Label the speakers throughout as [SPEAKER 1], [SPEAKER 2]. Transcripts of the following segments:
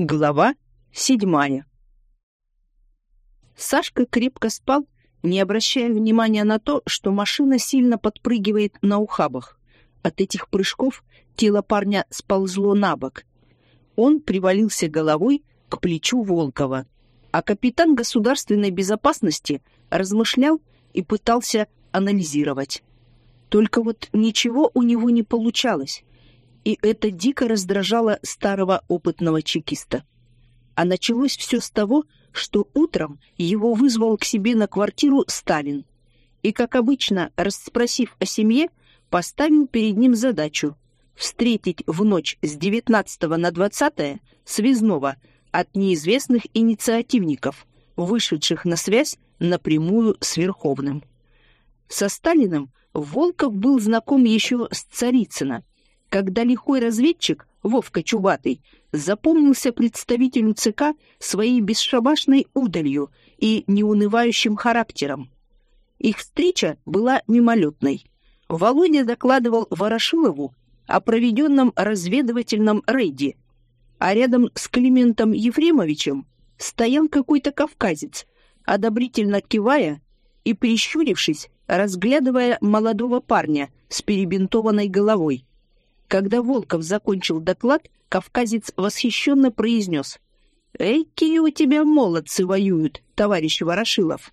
[SPEAKER 1] Глава седьмая. Сашка крепко спал, не обращая внимания на то, что машина сильно подпрыгивает на ухабах. От этих прыжков тело парня сползло на бок. Он привалился головой к плечу Волкова, а капитан государственной безопасности размышлял и пытался анализировать. Только вот ничего у него не получалось и это дико раздражало старого опытного чекиста. А началось все с того, что утром его вызвал к себе на квартиру Сталин и, как обычно, расспросив о семье, поставил перед ним задачу встретить в ночь с 19 на 20 связного от неизвестных инициативников, вышедших на связь напрямую с Верховным. Со Сталиным Волков был знаком еще с Царицына, когда лихой разведчик Вовка Чубатый запомнился представителю ЦК своей бесшабашной удалью и неунывающим характером. Их встреча была мимолетной. Володя докладывал Ворошилову о проведенном разведывательном рейде, а рядом с Климентом Ефремовичем стоял какой-то кавказец, одобрительно кивая и, прищурившись, разглядывая молодого парня с перебинтованной головой. Когда Волков закончил доклад, кавказец восхищенно произнес. «Эки у тебя молодцы воюют, товарищ Ворошилов!»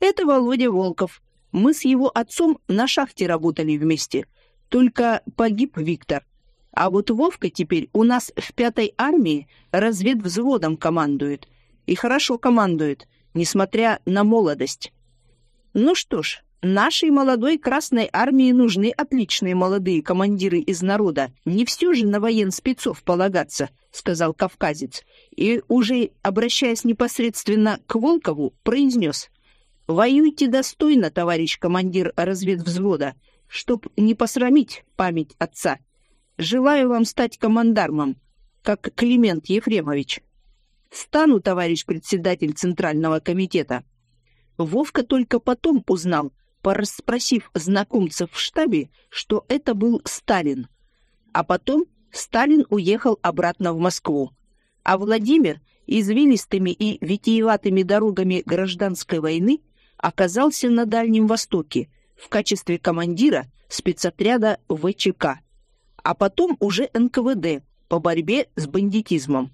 [SPEAKER 1] «Это Володя Волков. Мы с его отцом на шахте работали вместе. Только погиб Виктор. А вот Вовка теперь у нас в пятой армии разведвзводом командует. И хорошо командует, несмотря на молодость. Ну что ж, Нашей молодой Красной Армии нужны отличные молодые командиры из народа. Не все же на военспецов полагаться, сказал кавказец. И уже обращаясь непосредственно к Волкову, произнес. Воюйте достойно, товарищ командир разведвзвода, чтоб не посрамить память отца. Желаю вам стать командармом, как Климент Ефремович. Стану, товарищ председатель Центрального комитета. Вовка только потом узнал, порасспросив знакомцев в штабе, что это был Сталин. А потом Сталин уехал обратно в Москву. А Владимир извилистыми и витиеватыми дорогами гражданской войны оказался на Дальнем Востоке в качестве командира спецотряда ВЧК, а потом уже НКВД по борьбе с бандитизмом.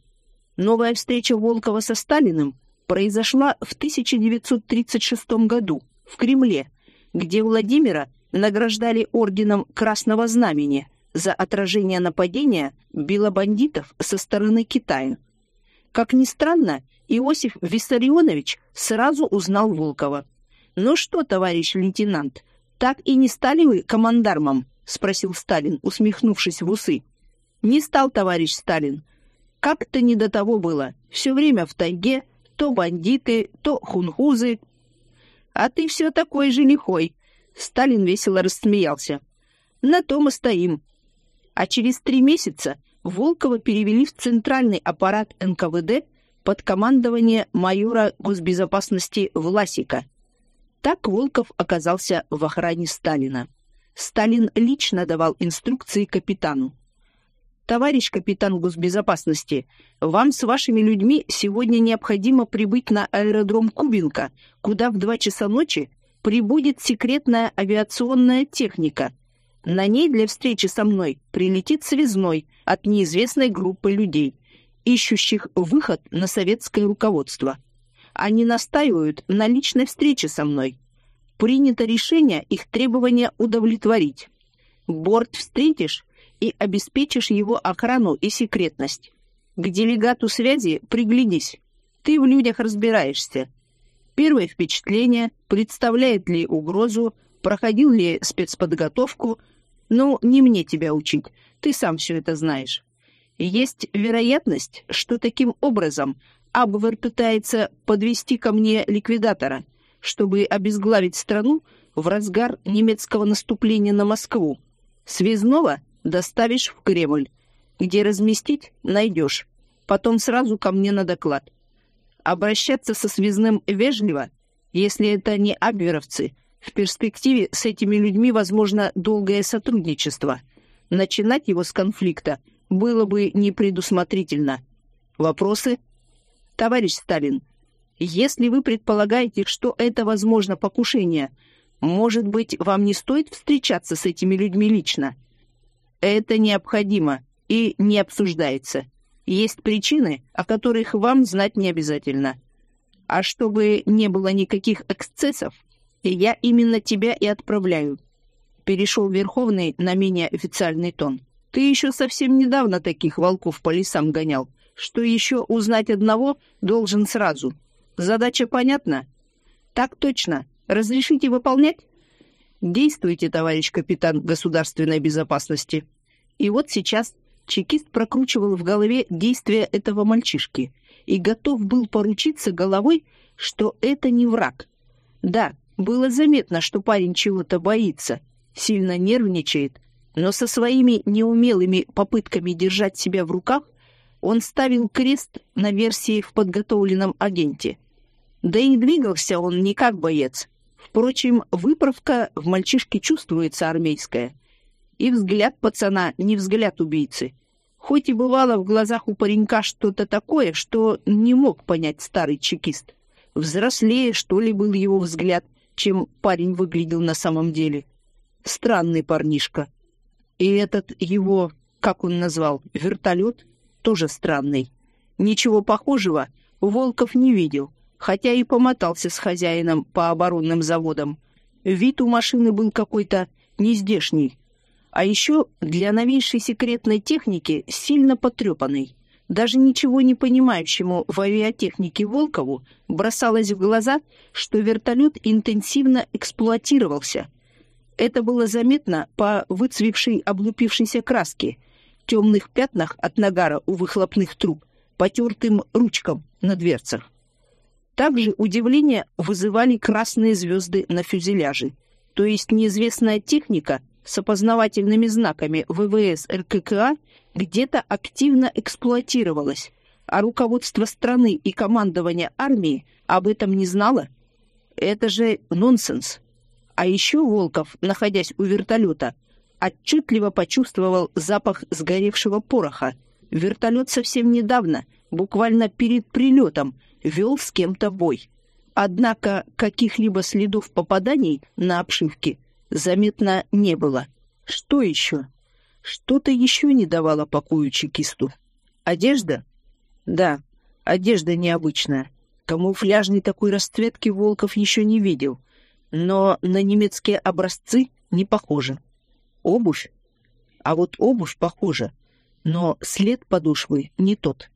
[SPEAKER 1] Новая встреча Волкова со Сталиным произошла в 1936 году в Кремле где Владимира награждали орденом Красного Знамени за отражение нападения белобандитов со стороны Китая. Как ни странно, Иосиф Виссарионович сразу узнал Волкова. «Ну что, товарищ лейтенант, так и не стали вы командармом?» — спросил Сталин, усмехнувшись в усы. «Не стал, товарищ Сталин. Как-то не до того было. Все время в тайге, то бандиты, то хунхузы, а ты все такой же лихой. Сталин весело рассмеялся. На том мы стоим. А через три месяца Волкова перевели в центральный аппарат НКВД под командование майора госбезопасности Власика. Так Волков оказался в охране Сталина. Сталин лично давал инструкции капитану. «Товарищ капитан госбезопасности, вам с вашими людьми сегодня необходимо прибыть на аэродром Кубинка, куда в два часа ночи прибудет секретная авиационная техника. На ней для встречи со мной прилетит связной от неизвестной группы людей, ищущих выход на советское руководство. Они настаивают на личной встрече со мной. Принято решение их требования удовлетворить. Борт встретишь и обеспечишь его охрану и секретность. К делегату связи приглянись. Ты в людях разбираешься. Первое впечатление, представляет ли угрозу, проходил ли спецподготовку. Ну, не мне тебя учить, ты сам все это знаешь. Есть вероятность, что таким образом Абвер пытается подвести ко мне ликвидатора, чтобы обезглавить страну в разгар немецкого наступления на Москву. Связного доставишь в Кремль. Где разместить — найдешь. Потом сразу ко мне на доклад. Обращаться со связным вежливо, если это не абверовцы. В перспективе с этими людьми возможно долгое сотрудничество. Начинать его с конфликта было бы непредусмотрительно. Вопросы? Товарищ Сталин, если вы предполагаете, что это возможно покушение, может быть, вам не стоит встречаться с этими людьми лично? Это необходимо и не обсуждается. Есть причины, о которых вам знать не обязательно. А чтобы не было никаких эксцессов, я именно тебя и отправляю. Перешел Верховный на менее официальный тон. Ты еще совсем недавно таких волков по лесам гонял. Что еще узнать одного должен сразу. Задача понятна? Так точно. Разрешите выполнять? Действуйте, товарищ капитан государственной безопасности. И вот сейчас чекист прокручивал в голове действия этого мальчишки и готов был поручиться головой, что это не враг. Да, было заметно, что парень чего-то боится, сильно нервничает, но со своими неумелыми попытками держать себя в руках он ставил крест на версии в подготовленном агенте. Да и двигался он не как боец. Впрочем, выправка в мальчишке чувствуется армейская. И взгляд пацана не взгляд убийцы. Хоть и бывало в глазах у паренька что-то такое, что не мог понять старый чекист. Взрослее, что ли, был его взгляд, чем парень выглядел на самом деле. Странный парнишка. И этот его, как он назвал, вертолет, тоже странный. Ничего похожего Волков не видел, хотя и помотался с хозяином по оборонным заводам. Вид у машины был какой-то нездешний. А еще для новейшей секретной техники сильно потрепанный. Даже ничего не понимающему в авиатехнике Волкову бросалось в глаза, что вертолет интенсивно эксплуатировался. Это было заметно по выцвевшей облупившейся краске, темных пятнах от нагара у выхлопных труб, потертым ручкам на дверцах. Также удивление вызывали красные звезды на фюзеляже, то есть неизвестная техника с опознавательными знаками ВВС РККА где-то активно эксплуатировалась, а руководство страны и командование армии об этом не знало? Это же нонсенс. А еще Волков, находясь у вертолета, отчетливо почувствовал запах сгоревшего пороха. Вертолет совсем недавно, буквально перед прилетом, вел с кем-то бой. Однако каких-либо следов попаданий на обшивке заметно не было. Что еще? Что-то еще не давало покою чекисту. Одежда? Да, одежда необычная. Камуфляжной такой расцветки Волков еще не видел, но на немецкие образцы не похоже. Обувь? А вот обувь похожа, но след подошвы не тот.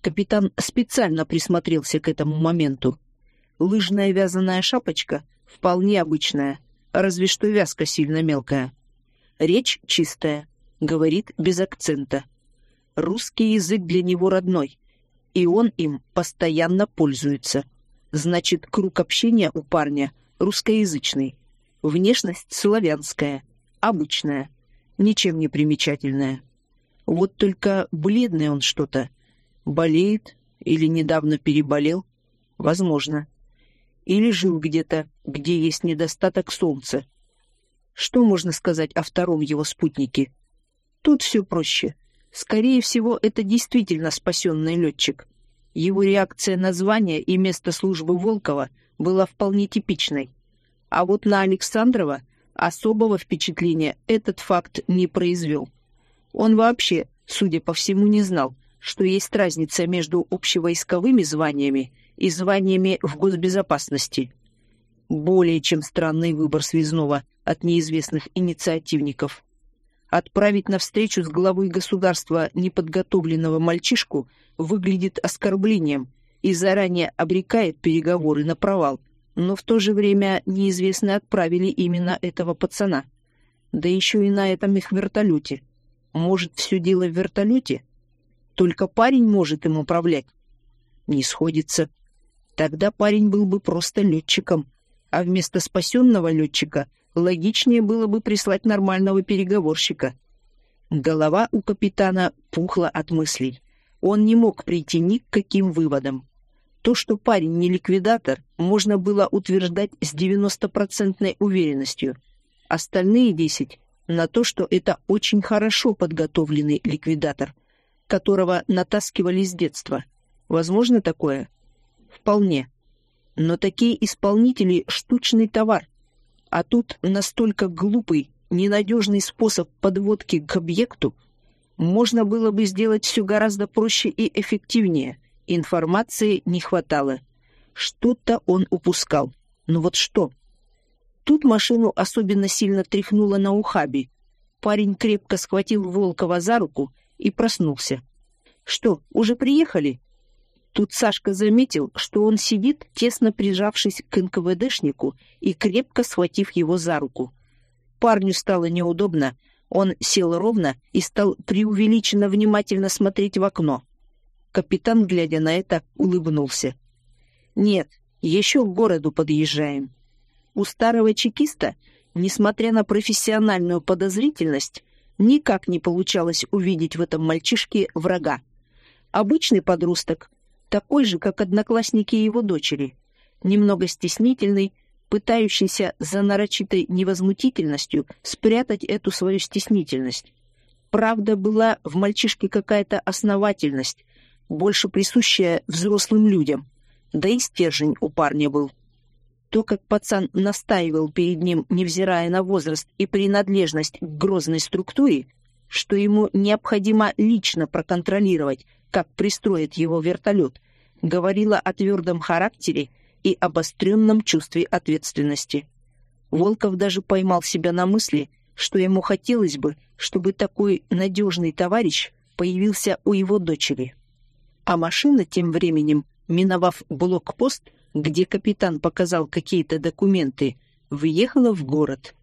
[SPEAKER 1] Капитан специально присмотрелся к этому моменту. Лыжная вязаная шапочка вполне обычная, разве что вязка сильно мелкая. Речь чистая, говорит без акцента. Русский язык для него родной, и он им постоянно пользуется. Значит, круг общения у парня русскоязычный. Внешность славянская, обычная, ничем не примечательная. Вот только бледный он что-то. Болеет или недавно переболел? Возможно. Или жил где-то, где есть недостаток солнца. Что можно сказать о втором его спутнике? Тут все проще. Скорее всего, это действительно спасенный летчик. Его реакция на звание и место службы Волкова была вполне типичной. А вот на Александрова особого впечатления этот факт не произвел. Он вообще, судя по всему, не знал, что есть разница между общевойсковыми званиями и званиями в госбезопасности. Более чем странный выбор связного от неизвестных инициативников. Отправить на встречу с главой государства неподготовленного мальчишку выглядит оскорблением и заранее обрекает переговоры на провал. Но в то же время неизвестные отправили именно этого пацана. Да еще и на этом их вертолете. Может, все дело в вертолете? Только парень может им управлять. Не сходится. Тогда парень был бы просто летчиком, а вместо спасенного летчика логичнее было бы прислать нормального переговорщика. Голова у капитана пухла от мыслей. Он не мог прийти ни к каким выводам. То, что парень не ликвидатор, можно было утверждать с 90% уверенностью. Остальные 10 на то, что это очень хорошо подготовленный ликвидатор, которого натаскивали с детства – Возможно такое? Вполне. Но такие исполнители — штучный товар. А тут настолько глупый, ненадежный способ подводки к объекту, можно было бы сделать все гораздо проще и эффективнее. Информации не хватало. Что-то он упускал. Ну вот что? Тут машину особенно сильно тряхнуло на ухабе. Парень крепко схватил Волкова за руку и проснулся. «Что, уже приехали?» Тут Сашка заметил, что он сидит, тесно прижавшись к НКВДшнику и крепко схватив его за руку. Парню стало неудобно, он сел ровно и стал преувеличенно внимательно смотреть в окно. Капитан, глядя на это, улыбнулся. «Нет, еще к городу подъезжаем». У старого чекиста, несмотря на профессиональную подозрительность, никак не получалось увидеть в этом мальчишке врага. Обычный подросток, такой же, как одноклассники его дочери, немного стеснительный, пытающийся за нарочитой невозмутительностью спрятать эту свою стеснительность. Правда, была в мальчишке какая-то основательность, больше присущая взрослым людям, да и стержень у парня был. То, как пацан настаивал перед ним, невзирая на возраст и принадлежность к грозной структуре, что ему необходимо лично проконтролировать, как пристроит его вертолет, говорила о твердом характере и обостренном чувстве ответственности. Волков даже поймал себя на мысли, что ему хотелось бы, чтобы такой надежный товарищ появился у его дочери. А машина тем временем, миновав блокпост, где капитан показал какие-то документы, въехала в город.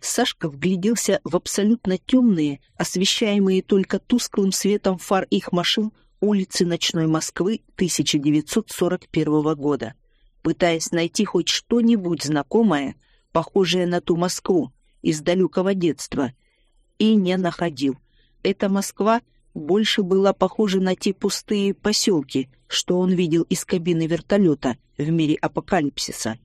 [SPEAKER 1] Сашка вгляделся в абсолютно темные, освещаемые только тусклым светом фар их машин улицы ночной Москвы 1941 года, пытаясь найти хоть что-нибудь знакомое, похожее на ту Москву из далекого детства, и не находил. Эта Москва больше была похожа на те пустые поселки, что он видел из кабины вертолета в мире апокалипсиса.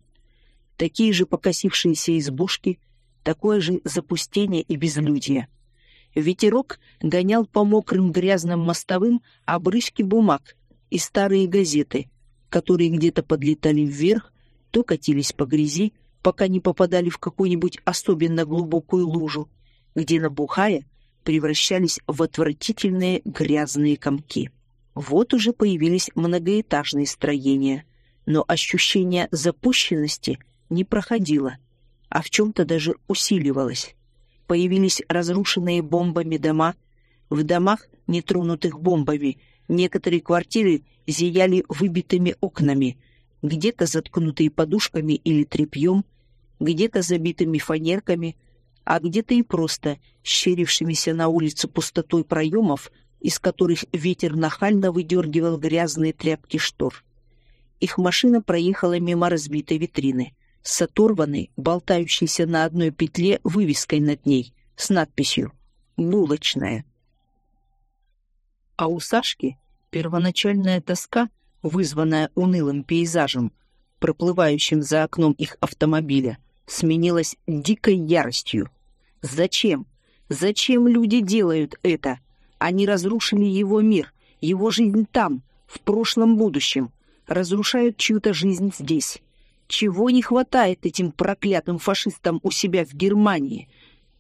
[SPEAKER 1] Такие же покосившиеся избушки, такое же запустение и безлюдье. Ветерок гонял по мокрым грязным мостовым обрывки бумаг и старые газеты, которые где-то подлетали вверх, то катились по грязи, пока не попадали в какую-нибудь особенно глубокую лужу, где, набухая, превращались в отвратительные грязные комки. Вот уже появились многоэтажные строения, но ощущение запущенности не проходило, а в чем-то даже усиливалось появились разрушенные бомбами дома. В домах, нетронутых бомбами, некоторые квартиры зияли выбитыми окнами, где-то заткнутые подушками или тряпьем, где-то забитыми фанерками, а где-то и просто щерившимися на улице пустотой проемов, из которых ветер нахально выдергивал грязные тряпки штор. Их машина проехала мимо разбитой витрины с оторванной, болтающейся на одной петле вывеской над ней с надписью «Булочная». А у Сашки первоначальная тоска, вызванная унылым пейзажем, проплывающим за окном их автомобиля, сменилась дикой яростью. Зачем? Зачем люди делают это? Они разрушили его мир, его жизнь там, в прошлом будущем, разрушают чью-то жизнь здесь. Чего не хватает этим проклятым фашистам у себя в Германии?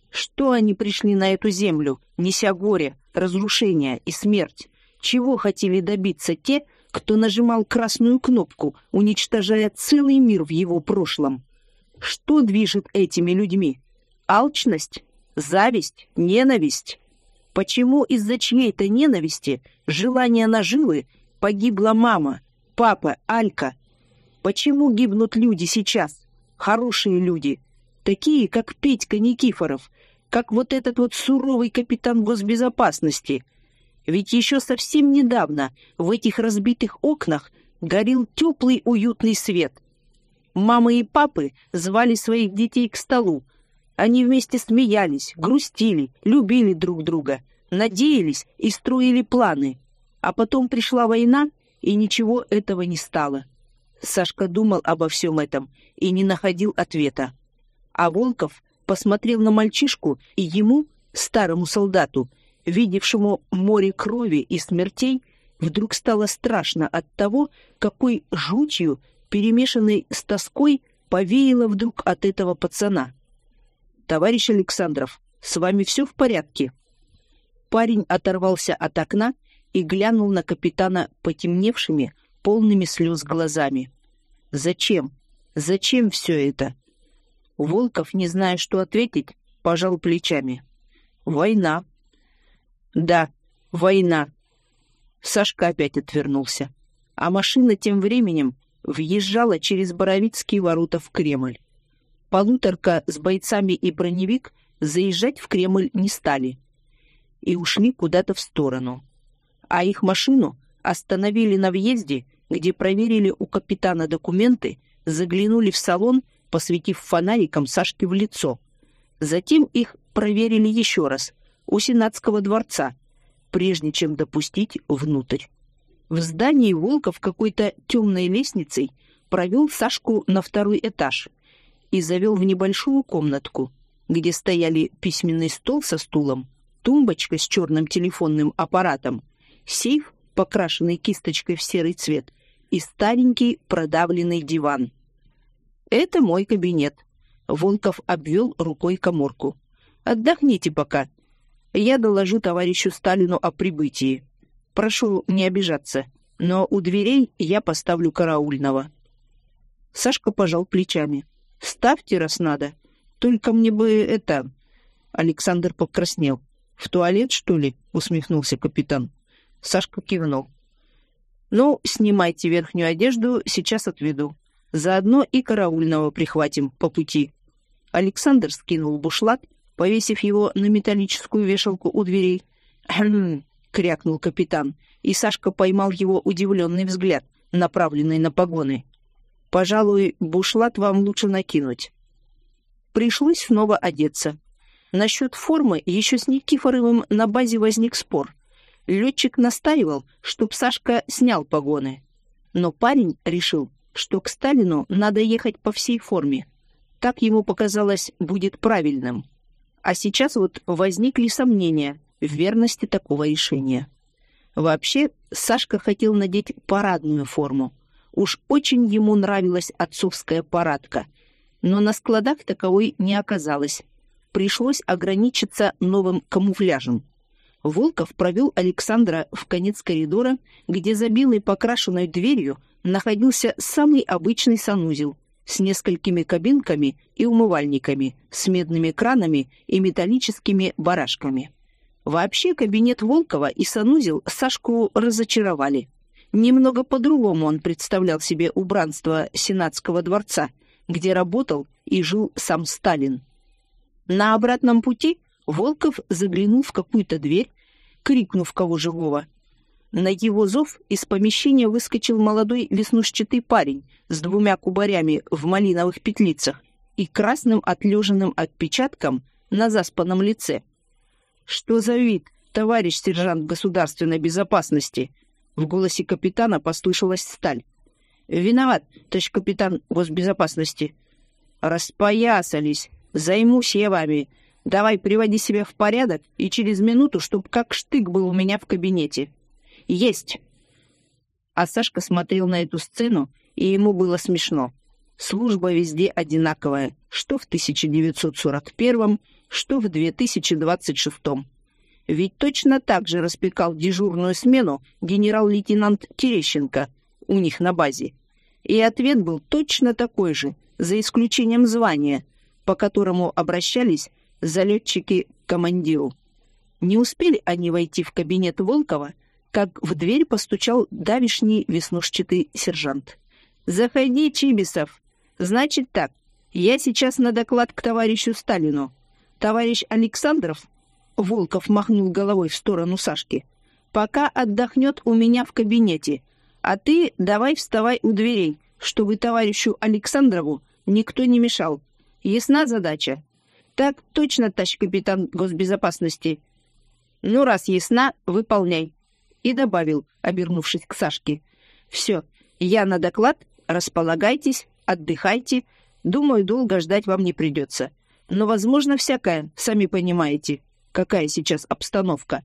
[SPEAKER 1] Что они пришли на эту землю, неся горе, разрушение и смерть? Чего хотели добиться те, кто нажимал красную кнопку, уничтожая целый мир в его прошлом? Что движет этими людьми? Алчность? Зависть? Ненависть? Почему из-за чьей-то ненависти, желания наживы, погибла мама, папа, Алька, Почему гибнут люди сейчас? Хорошие люди. Такие, как Петька Никифоров, как вот этот вот суровый капитан госбезопасности. Ведь еще совсем недавно в этих разбитых окнах горел теплый уютный свет. Мамы и папы звали своих детей к столу. Они вместе смеялись, грустили, любили друг друга, надеялись и строили планы. А потом пришла война, и ничего этого не стало. Сашка думал обо всем этом и не находил ответа. А Волков посмотрел на мальчишку, и ему, старому солдату, видевшему море крови и смертей, Вдруг стало страшно от того, какой жутью, перемешанной с тоской, повеяло вдруг от этого пацана. «Товарищ Александров, с вами все в порядке?» Парень оторвался от окна и глянул на капитана потемневшими, полными слез глазами. «Зачем? Зачем все это?» Волков, не зная, что ответить, пожал плечами. «Война». «Да, война». Сашка опять отвернулся. А машина тем временем въезжала через Боровицкие ворота в Кремль. Полуторка с бойцами и броневик заезжать в Кремль не стали и ушли куда-то в сторону. А их машину остановили на въезде, где проверили у капитана документы, заглянули в салон, посветив фонариком Сашке в лицо. Затем их проверили еще раз у Сенатского дворца, прежде чем допустить внутрь. В здании Волков какой-то темной лестницей провел Сашку на второй этаж и завел в небольшую комнатку, где стояли письменный стол со стулом, тумбочка с черным телефонным аппаратом, сейф, покрашенный кисточкой в серый цвет, и старенький продавленный диван. «Это мой кабинет», — Волков обвел рукой коморку. «Отдохните пока. Я доложу товарищу Сталину о прибытии. Прошу не обижаться, но у дверей я поставлю караульного». Сашка пожал плечами. «Ставьте, раз надо. Только мне бы это...» Александр покраснел. «В туалет, что ли?» — усмехнулся капитан. Сашка кивнул. «Ну, снимайте верхнюю одежду, сейчас отведу. Заодно и караульного прихватим по пути». Александр скинул бушлат, повесив его на металлическую вешалку у дверей. «Хм!» — крякнул капитан, и Сашка поймал его удивленный взгляд, направленный на погоны. «Пожалуй, бушлат вам лучше накинуть». Пришлось снова одеться. Насчет формы еще с Никифоровым на базе возник спор. Летчик настаивал, чтоб Сашка снял погоны. Но парень решил, что к Сталину надо ехать по всей форме. Так ему показалось будет правильным. А сейчас вот возникли сомнения в верности такого решения. Вообще, Сашка хотел надеть парадную форму. Уж очень ему нравилась отцовская парадка. Но на складах таковой не оказалось. Пришлось ограничиться новым камуфляжем. Волков провел Александра в конец коридора, где за белой покрашенной дверью находился самый обычный санузел с несколькими кабинками и умывальниками, с медными кранами и металлическими барашками. Вообще кабинет Волкова и санузел Сашку разочаровали. Немного по-другому он представлял себе убранство Сенатского дворца, где работал и жил сам Сталин. На обратном пути Волков заглянул в какую-то дверь, крикнув кого живого. На его зов из помещения выскочил молодой веснушчатый парень с двумя кубарями в малиновых петлицах и красным отлеженным отпечатком на заспанном лице. «Что за вид, товарищ сержант государственной безопасности?» В голосе капитана послышалась сталь. «Виноват, товарищ капитан госбезопасности». «Распоясались. Займусь я вами. Давай приводи себя в порядок и через минуту, чтоб как штык был у меня в кабинете». «Есть!» А Сашка смотрел на эту сцену, и ему было смешно. Служба везде одинаковая, что в 1941, что в 2026. Ведь точно так же распекал дежурную смену генерал-лейтенант Терещенко у них на базе. И ответ был точно такой же, за исключением звания, по которому обращались залетчики к командиру. Не успели они войти в кабинет Волкова, как в дверь постучал давишний веснушчатый сержант. «Заходи, Чибисов. Значит так, я сейчас на доклад к товарищу Сталину. Товарищ Александров...» Волков махнул головой в сторону Сашки. «Пока отдохнет у меня в кабинете, а ты давай вставай у дверей, чтобы товарищу Александрову никто не мешал. Ясна задача?» «Так точно, товарищ капитан госбезопасности». «Ну, раз ясна, выполняй», и добавил, обернувшись к Сашке. «Все, я на доклад, располагайтесь, отдыхайте. Думаю, долго ждать вам не придется. Но, возможно, всякое, сами понимаете, какая сейчас обстановка».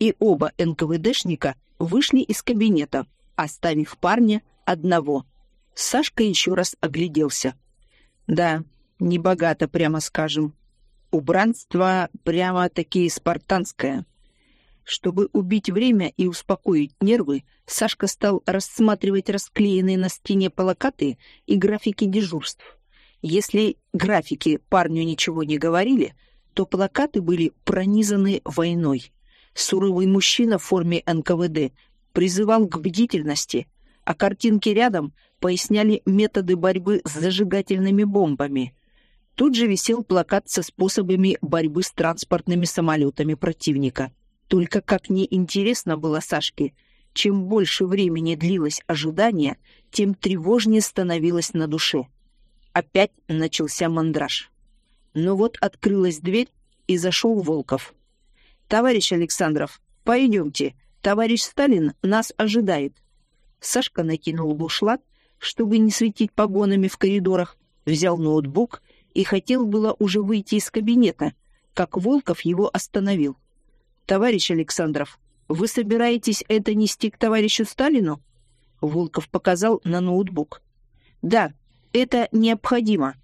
[SPEAKER 1] И оба НКВДшника вышли из кабинета, оставив парня одного. Сашка еще раз огляделся. Да, небогато, прямо скажем. Убранство прямо-таки спартанское. Чтобы убить время и успокоить нервы, Сашка стал рассматривать расклеенные на стене плакаты и графики дежурств. Если графики парню ничего не говорили, то плакаты были пронизаны войной. Суровый мужчина в форме НКВД призывал к бдительности, а картинки рядом поясняли методы борьбы с зажигательными бомбами. Тут же висел плакат со способами борьбы с транспортными самолетами противника. Только как неинтересно было Сашке, чем больше времени длилось ожидание, тем тревожнее становилось на душе. Опять начался мандраж. Но вот открылась дверь, и зашел Волков. «Товарищ Александров, пойдемте. Товарищ Сталин нас ожидает». Сашка накинул бушлат, чтобы не светить погонами в коридорах, взял ноутбук и хотел было уже выйти из кабинета, как Волков его остановил. «Товарищ Александров, вы собираетесь это нести к товарищу Сталину?» Волков показал на ноутбук. «Да, это необходимо.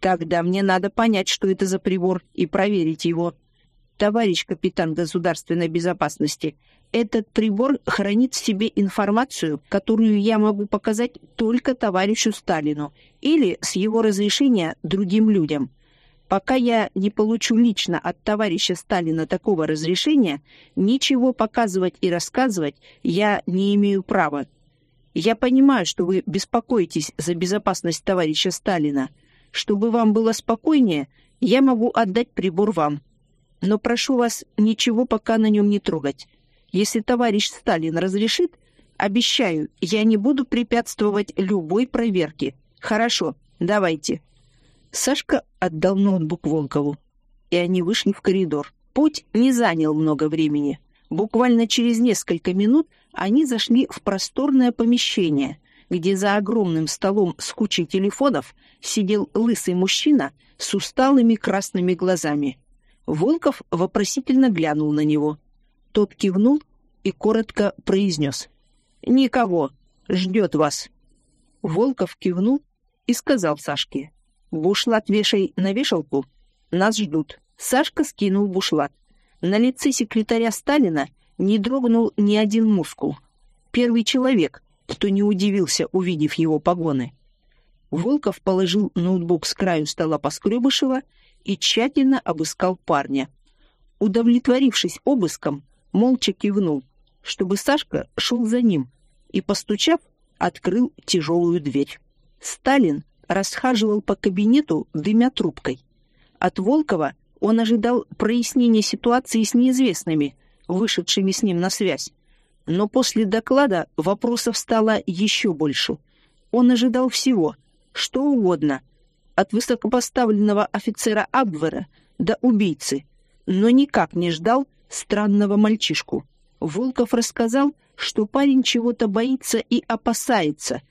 [SPEAKER 1] Тогда мне надо понять, что это за прибор, и проверить его. Товарищ капитан государственной безопасности, этот прибор хранит в себе информацию, которую я могу показать только товарищу Сталину или с его разрешения другим людям. Пока я не получу лично от товарища Сталина такого разрешения, ничего показывать и рассказывать я не имею права. Я понимаю, что вы беспокоитесь за безопасность товарища Сталина. Чтобы вам было спокойнее, я могу отдать прибор вам. Но прошу вас ничего пока на нем не трогать. Если товарищ Сталин разрешит, обещаю, я не буду препятствовать любой проверке. Хорошо, давайте. Сашка отдал ноутбук Волкову, и они вышли в коридор. Путь не занял много времени. Буквально через несколько минут они зашли в просторное помещение, где за огромным столом с кучей телефонов сидел лысый мужчина с усталыми красными глазами. Волков вопросительно глянул на него. Тот кивнул и коротко произнес. «Никого. Ждет вас». Волков кивнул и сказал Сашке. «Бушлат вешай на вешалку. Нас ждут». Сашка скинул бушлат. На лице секретаря Сталина не дрогнул ни один мускул. Первый человек, кто не удивился, увидев его погоны. Волков положил ноутбук с краю стола Поскребышева и тщательно обыскал парня. Удовлетворившись обыском, молча кивнул, чтобы Сашка шел за ним, и, постучав, открыл тяжелую дверь. Сталин расхаживал по кабинету, дымя трубкой. От Волкова он ожидал прояснения ситуации с неизвестными — вышедшими с ним на связь. Но после доклада вопросов стало еще больше. Он ожидал всего, что угодно, от высокопоставленного офицера Абвера до убийцы, но никак не ждал странного мальчишку. Волков рассказал, что парень чего-то боится и опасается,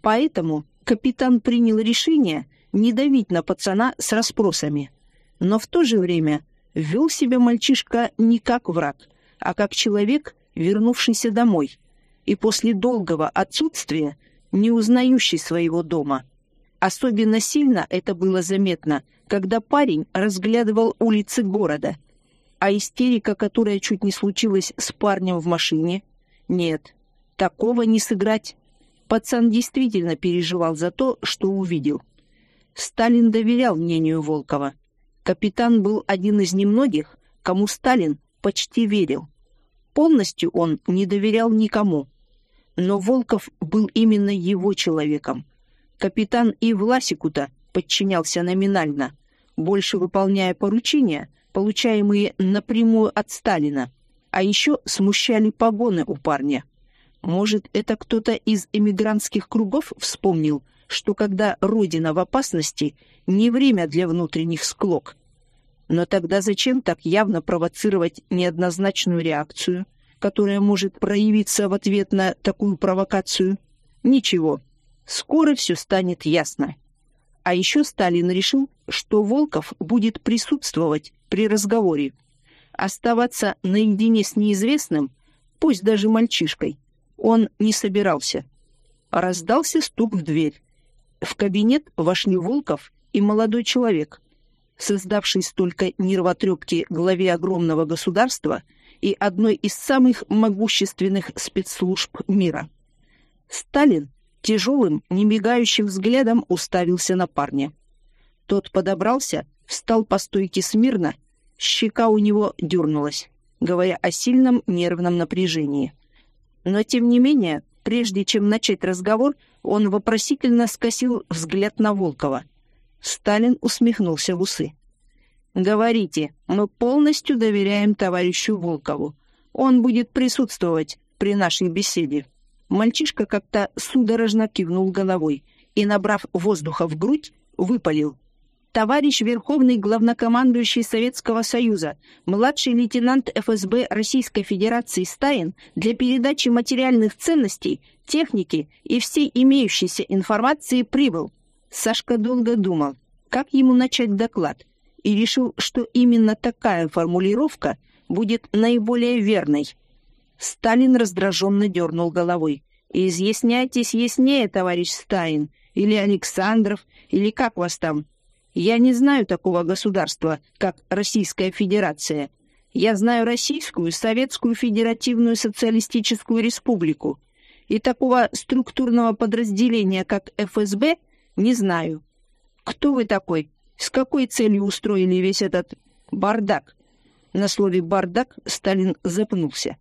[SPEAKER 1] поэтому капитан принял решение не давить на пацана с расспросами. Но в то же время вел себя мальчишка не как враг — а как человек, вернувшийся домой, и после долгого отсутствия не узнающий своего дома. Особенно сильно это было заметно, когда парень разглядывал улицы города. А истерика, которая чуть не случилась с парнем в машине, нет, такого не сыграть. Пацан действительно переживал за то, что увидел. Сталин доверял мнению Волкова. Капитан был один из немногих, кому Сталин почти верил. Полностью он не доверял никому. Но Волков был именно его человеком. Капитан и Власику-то подчинялся номинально, больше выполняя поручения, получаемые напрямую от Сталина. А еще смущали погоны у парня. Может, это кто-то из эмигрантских кругов вспомнил, что когда Родина в опасности, не время для внутренних склок, но тогда зачем так явно провоцировать неоднозначную реакцию, которая может проявиться в ответ на такую провокацию? Ничего, скоро все станет ясно. А еще Сталин решил, что Волков будет присутствовать при разговоре. Оставаться наедине с неизвестным пусть даже мальчишкой. Он не собирался. Раздался стук в дверь. В кабинет вошли Волков и молодой человек, создавший столько нервотрепки главе огромного государства и одной из самых могущественных спецслужб мира. Сталин тяжелым, немигающим взглядом уставился на парня. Тот подобрался, встал по стойке смирно, щека у него дернулась, говоря о сильном нервном напряжении. Но, тем не менее, прежде чем начать разговор, он вопросительно скосил взгляд на Волкова. Сталин усмехнулся в усы. «Говорите, мы полностью доверяем товарищу Волкову. Он будет присутствовать при нашей беседе». Мальчишка как-то судорожно кивнул головой и, набрав воздуха в грудь, выпалил. «Товарищ Верховный Главнокомандующий Советского Союза, младший лейтенант ФСБ Российской Федерации Стаин для передачи материальных ценностей, техники и всей имеющейся информации прибыл». Сашка долго думал, как ему начать доклад, и решил, что именно такая формулировка будет наиболее верной – Сталин раздраженно дернул головой. «Изъясняйтесь яснее, товарищ Сталин, или Александров, или как вас там. Я не знаю такого государства, как Российская Федерация. Я знаю Российскую Советскую Федеративную Социалистическую Республику. И такого структурного подразделения, как ФСБ, не знаю. Кто вы такой? С какой целью устроили весь этот бардак?» На слове «бардак» Сталин запнулся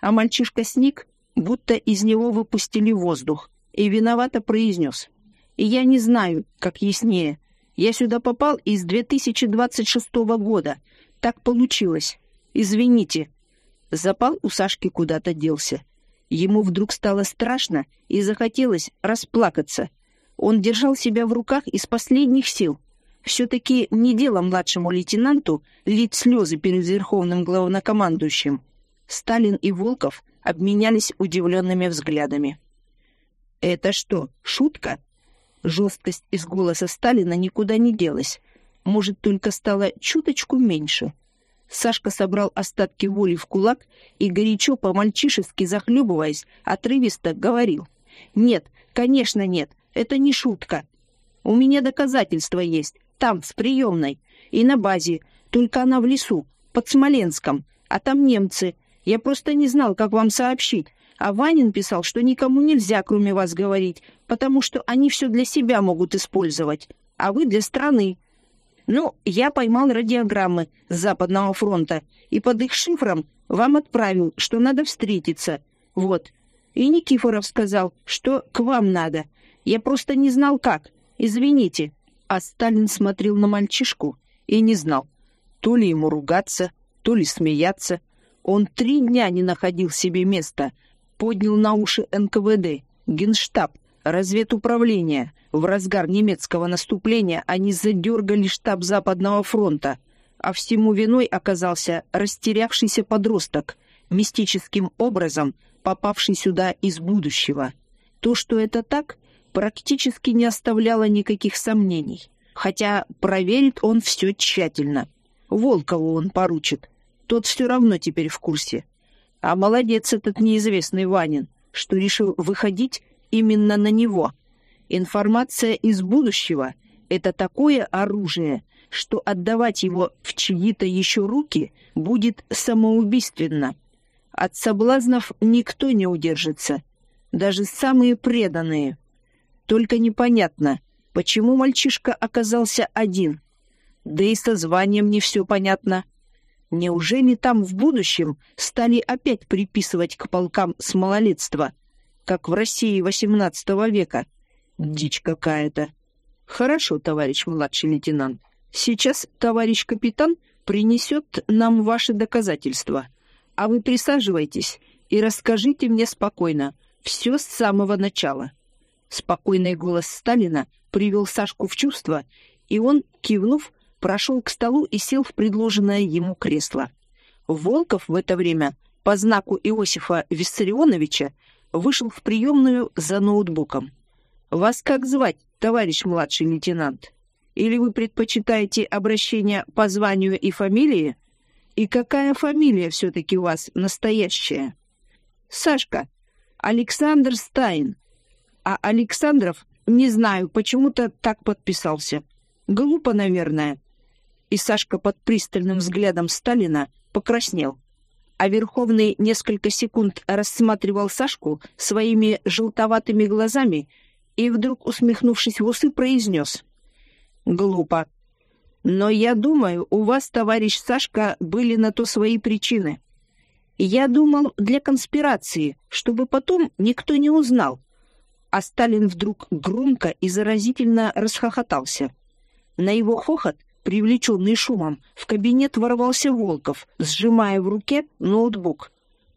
[SPEAKER 1] а мальчишка сник, будто из него выпустили воздух, и виновато произнес. «И я не знаю, как яснее. Я сюда попал из 2026 года. Так получилось. Извините». Запал у Сашки куда-то делся. Ему вдруг стало страшно и захотелось расплакаться. Он держал себя в руках из последних сил. Все-таки не дело младшему лейтенанту лить слезы перед верховным главнокомандующим. Сталин и Волков обменялись удивленными взглядами. «Это что, шутка?» Жесткость из голоса Сталина никуда не делась. Может, только стало чуточку меньше. Сашка собрал остатки воли в кулак и, горячо по-мальчишески захлебываясь, отрывисто говорил. «Нет, конечно нет, это не шутка. У меня доказательства есть, там, в приемной, и на базе, только она в лесу, под Смоленском, а там немцы, я просто не знал, как вам сообщить. А Ванин писал, что никому нельзя, кроме вас, говорить, потому что они все для себя могут использовать, а вы для страны. Ну, я поймал радиограммы с Западного фронта и под их шифром вам отправил, что надо встретиться. Вот. И Никифоров сказал, что к вам надо. Я просто не знал, как. Извините. А Сталин смотрел на мальчишку и не знал, то ли ему ругаться, то ли смеяться — он три дня не находил себе места, поднял на уши НКВД, Генштаб, разведуправление. В разгар немецкого наступления они задергали штаб Западного фронта, а всему виной оказался растерявшийся подросток, мистическим образом попавший сюда из будущего. То, что это так, практически не оставляло никаких сомнений, хотя проверит он все тщательно. Волкову он поручит, тот все равно теперь в курсе. А молодец этот неизвестный Ванин, что решил выходить именно на него. Информация из будущего — это такое оружие, что отдавать его в чьи-то еще руки будет самоубийственно. От соблазнов никто не удержится, даже самые преданные. Только непонятно, почему мальчишка оказался один. Да и со званием не все понятно. Неужели там в будущем стали опять приписывать к полкам с малолетства, как в России XVIII века? Дичь какая-то. Хорошо, товарищ младший лейтенант. Сейчас товарищ капитан принесет нам ваши доказательства. А вы присаживайтесь и расскажите мне спокойно, все с самого начала. Спокойный голос Сталина привел Сашку в чувство, и он, кивнув, прошел к столу и сел в предложенное ему кресло. Волков в это время по знаку Иосифа Виссарионовича вышел в приемную за ноутбуком. «Вас как звать, товарищ младший лейтенант? Или вы предпочитаете обращение по званию и фамилии? И какая фамилия все-таки у вас настоящая?» Сашка. Александр Стайн. А Александров, не знаю, почему-то так подписался. Глупо, наверное. И Сашка под пристальным взглядом Сталина покраснел. А Верховный несколько секунд рассматривал Сашку своими желтоватыми глазами и вдруг, усмехнувшись в усы, произнес. «Глупо. Но я думаю, у вас, товарищ Сашка, были на то свои причины. Я думал, для конспирации, чтобы потом никто не узнал. А Сталин вдруг громко и заразительно расхохотался. На его хохот, привлеченный шумом, в кабинет ворвался Волков, сжимая в руке ноутбук.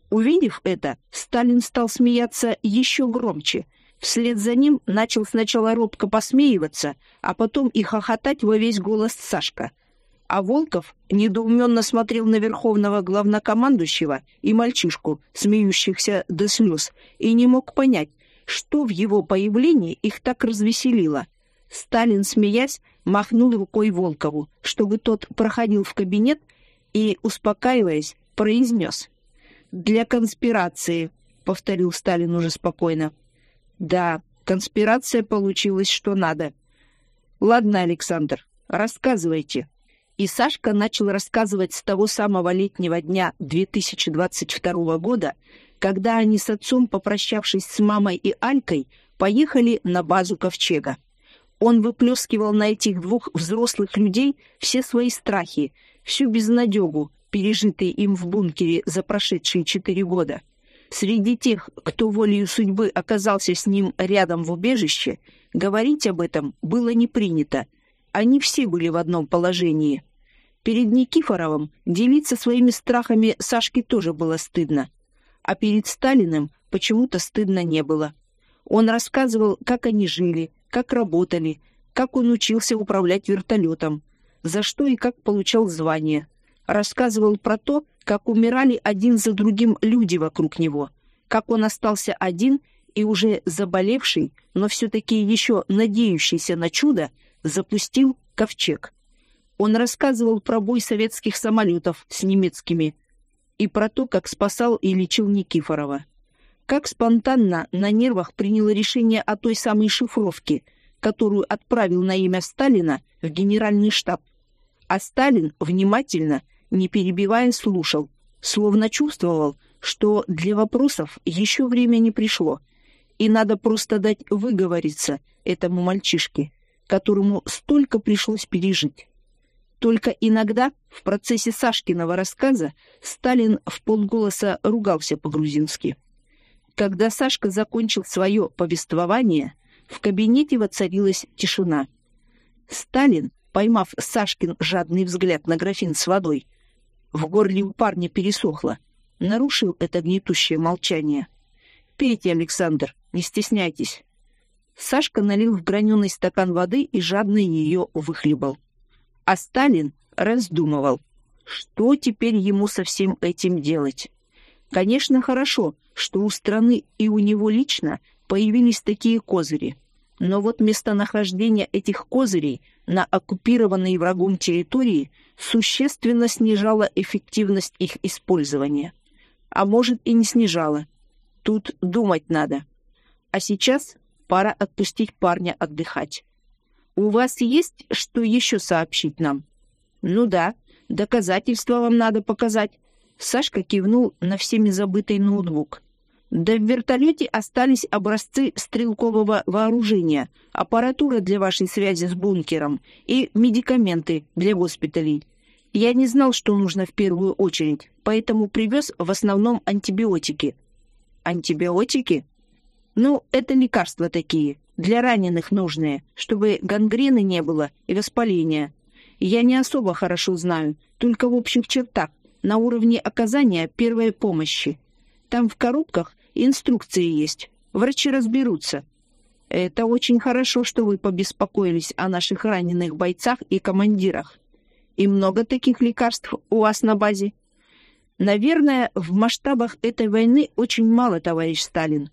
[SPEAKER 1] Увидев это, Сталин стал смеяться еще громче. Вслед за ним начал сначала робко посмеиваться, а потом и хохотать во весь голос Сашка — а Волков недоуменно смотрел на верховного главнокомандующего и мальчишку, смеющихся до слез, и не мог понять, что в его появлении их так развеселило. Сталин, смеясь, махнул рукой Волкову, чтобы тот проходил в кабинет и, успокаиваясь, произнес. «Для конспирации», — повторил Сталин уже спокойно. «Да, конспирация получилась что надо. Ладно, Александр, рассказывайте». И Сашка начал рассказывать с того самого летнего дня 2022 года, когда они с отцом, попрощавшись с мамой и Алькой, поехали на базу Ковчега. Он выплескивал на этих двух взрослых людей все свои страхи, всю безнадегу, пережитые им в бункере за прошедшие четыре года. Среди тех, кто волею судьбы оказался с ним рядом в убежище, говорить об этом было не принято. Они все были в одном положении. Перед Никифоровым делиться своими страхами Сашке тоже было стыдно. А перед Сталиным почему-то стыдно не было. Он рассказывал, как они жили, как работали, как он учился управлять вертолетом, за что и как получал звание. Рассказывал про то, как умирали один за другим люди вокруг него, как он остался один и уже заболевший, но все-таки еще надеющийся на чудо, запустил ковчег. Он рассказывал про бой советских самолетов с немецкими и про то, как спасал и лечил Никифорова. Как спонтанно на нервах принял решение о той самой шифровке, которую отправил на имя Сталина в генеральный штаб. А Сталин внимательно, не перебивая, слушал, словно чувствовал, что для вопросов еще время не пришло, и надо просто дать выговориться этому мальчишке, которому столько пришлось пережить. Только иногда в процессе Сашкиного рассказа Сталин в полголоса ругался по-грузински. Когда Сашка закончил свое повествование, в кабинете воцарилась тишина. Сталин, поймав Сашкин жадный взгляд на графин с водой, в горле у парня пересохло, нарушил это гнетущее молчание. «Пейте, Александр, не стесняйтесь». Сашка налил в граненый стакан воды и жадно ее выхлебал. А Сталин раздумывал, что теперь ему со всем этим делать. Конечно, хорошо, что у страны и у него лично появились такие козыри. Но вот местонахождение этих козырей на оккупированной врагом территории существенно снижало эффективность их использования. А может и не снижало. Тут думать надо. А сейчас пора отпустить парня отдыхать. «У вас есть что еще сообщить нам?» «Ну да, доказательства вам надо показать». Сашка кивнул на всеми забытый ноутбук. «Да в вертолете остались образцы стрелкового вооружения, аппаратура для вашей связи с бункером и медикаменты для госпиталей. Я не знал, что нужно в первую очередь, поэтому привез в основном антибиотики». «Антибиотики?» «Ну, это лекарства такие, для раненых нужные, чтобы гангрены не было и воспаления. Я не особо хорошо знаю, только в общих чертах, на уровне оказания первой помощи. Там в коробках инструкции есть, врачи разберутся. Это очень хорошо, что вы побеспокоились о наших раненых бойцах и командирах. И много таких лекарств у вас на базе? Наверное, в масштабах этой войны очень мало, товарищ Сталин.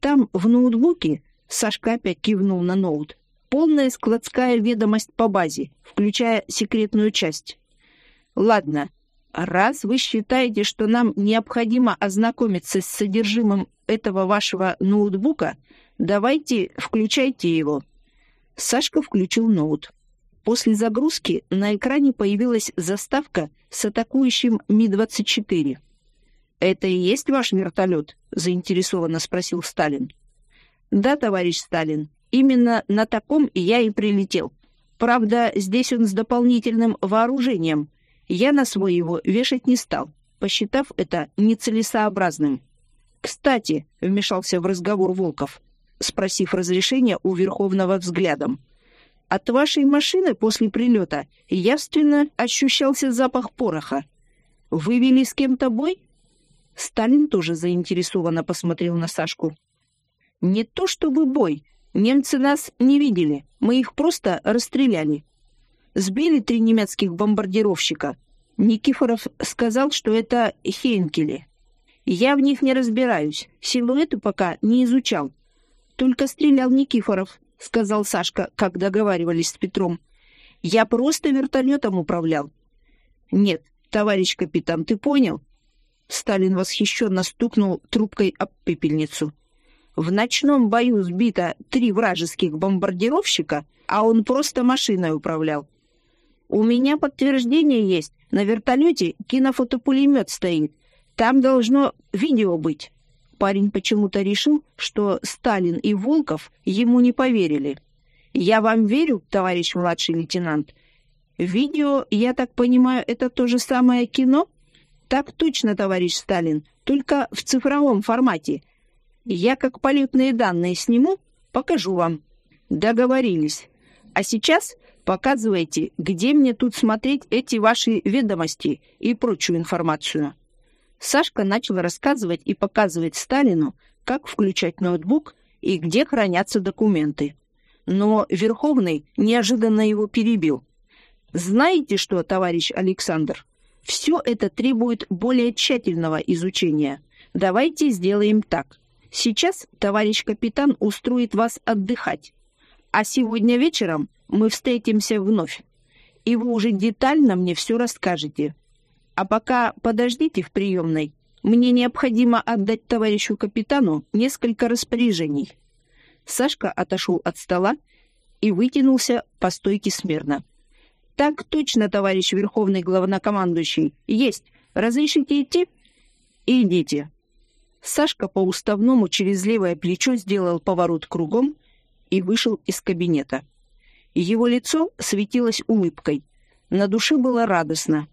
[SPEAKER 1] Там в ноутбуке Сашка опять кивнул на ноут. Полная складская ведомость по базе, включая секретную часть. Ладно, Раз вы считаете, что нам необходимо ознакомиться с содержимым этого вашего ноутбука, давайте включайте его. Сашка включил ноут. После загрузки на экране появилась заставка с атакующим Ми-24. «Это и есть ваш вертолет?» — заинтересованно спросил Сталин. «Да, товарищ Сталин, именно на таком я и прилетел. Правда, здесь он с дополнительным вооружением. Я на свой его вешать не стал, посчитав это нецелесообразным. «Кстати», — вмешался в разговор Волков, спросив разрешения у Верховного взглядом, «от вашей машины после прилета явственно ощущался запах пороха. Вы вели с кем-то бой?» Сталин тоже заинтересованно посмотрел на Сашку. «Не то чтобы бой. Немцы нас не видели. Мы их просто расстреляли. Сбили три немецких бомбардировщика. Никифоров сказал, что это Хейнкели. Я в них не разбираюсь, силуэты пока не изучал. Только стрелял Никифоров, сказал Сашка, как договаривались с Петром. Я просто вертолетом управлял. Нет, товарищ капитан, ты понял? Сталин восхищенно стукнул трубкой об пепельницу. В ночном бою сбито три вражеских бомбардировщика, а он просто машиной управлял. У меня подтверждение есть. На вертолете кинофотопулемет стоит. Там должно видео быть. Парень почему-то решил, что Сталин и Волков ему не поверили. Я вам верю, товарищ младший лейтенант. Видео, я так понимаю, это то же самое кино? Так точно, товарищ Сталин, только в цифровом формате. Я как полетные данные сниму, покажу вам. Договорились. А сейчас показывайте, где мне тут смотреть эти ваши ведомости и прочую информацию. Сашка начал рассказывать и показывать Сталину, как включать ноутбук и где хранятся документы. Но Верховный неожиданно его перебил. «Знаете что, товарищ Александр, все это требует более тщательного изучения. Давайте сделаем так. Сейчас товарищ капитан устроит вас отдыхать. А сегодня вечером мы встретимся вновь, и вы уже детально мне все расскажете. А пока подождите в приемной. Мне необходимо отдать товарищу капитану несколько распоряжений». Сашка отошел от стола и вытянулся по стойке смирно. «Так точно, товарищ Верховный Главнокомандующий. Есть. Разрешите идти?» «Идите». Сашка по уставному через левое плечо сделал поворот кругом и вышел из кабинета. Его лицо светилось улыбкой. На душе было радостно.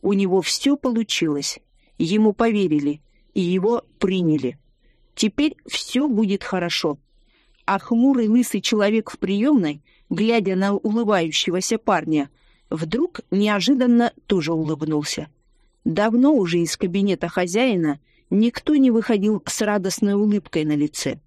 [SPEAKER 1] У него все получилось. Ему поверили, и его приняли. Теперь все будет хорошо. А хмурый лысый человек в приемной, глядя на улыбающегося парня, вдруг неожиданно тоже улыбнулся. Давно уже из кабинета хозяина никто не выходил с радостной улыбкой на лице.